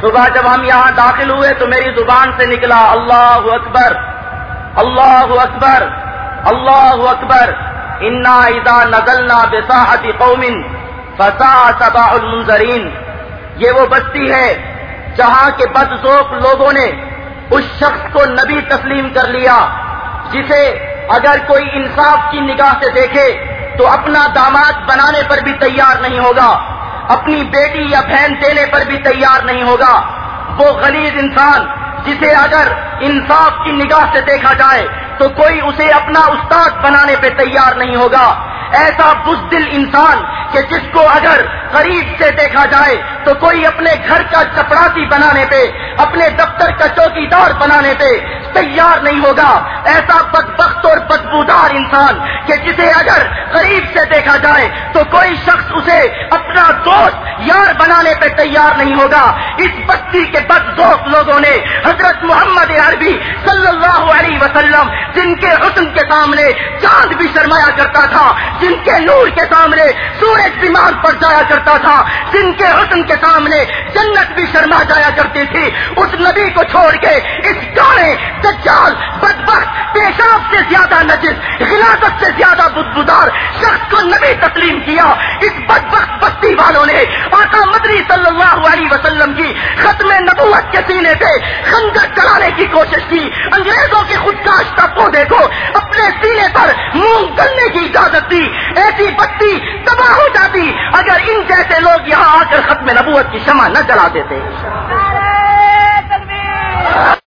صبح جب ہم یہاں داخل ہوئے تو میری زبان سے نکلا اللہ اکبر اللہ اکبر اللہ اکبر۔ انا ادا نزلنا بساحتی قومن فسا سبا المنظرین یہ وہ بستی ہے جہاں کے بد لوگوں نے اس شخص کو نبی تسلیم کر لیا، جسے اگر کوئی انصاف کی نگاہ سے دیکھے تو اپنا داماد بنانے پر بھی تیار نہیں ہوگا۔ اپنی بیٹی یا بہن دینے پر بھی تیار نہیں ہوگا۔ وہ غلیظ انسان جسے اگر انصاف کی نگاہ سے دیکھا جائے تو کوئی اسے اپنا استاد بنانے پہ تیار نہیں ہوگا۔ ایسا بزدل انسان کہ جس کو اگر قریب سے دیکھا جائے تو کوئی اپنے گھر کا چپڑاسی بنانے پہ، اپنے دفتر کا چوکی دار بنانے پہ تیار نہیں ہوگا۔ ایسا بدبخت اور بدبودار انسان کہ جسے اگر قریب سے دیکھا جائے تو کوئی شخص اسے اپنا دوست یار بنانے پہ تیار نہیں ہوگا۔ اس بستی کے بد دوست لوگوں نے حضرت محمد عربی صلی اللہ وسلم، جن کے حسن کے سامنے چاند بھی شرمایا کرتا تھا، جن کے نور کے سامنے سورج بیمار پڑ جایا کرتا تھا، جن کے حسن کے سامنے جنت بھی شرما جایا کرتی تھی، اس نبی کو چھوڑ کے اس گاڑے دجال، بدبخت، پیشاب سے زیادہ نجس غلاثت سے زیادہ بدبودار شخص کو نبی تسلیم کیا۔ اس بدبخت بستی والوں نے آقا مدری صلی اللہ علیہ وسلم کی ختم نبوت کے سینے پہ خنجر چلانے کی کوشش کی، انگریزوں کی خودکاشتہ پودے کو اپنے سینے پر منہ گلنے کی اجازت دی، ایسی بستی تباہ ہو جاتی اگر ان جیسے لوگ یہاں آ کر ختم نبوت کی شمع نہ جلا دیتے۔